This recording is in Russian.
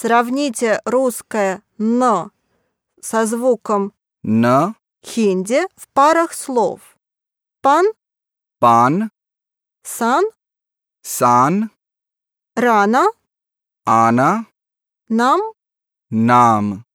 Сравните русское но со звуком «но» хинди в парах слов. Пан, пан сан, сан рана, ана нам, нам.